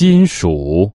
金属。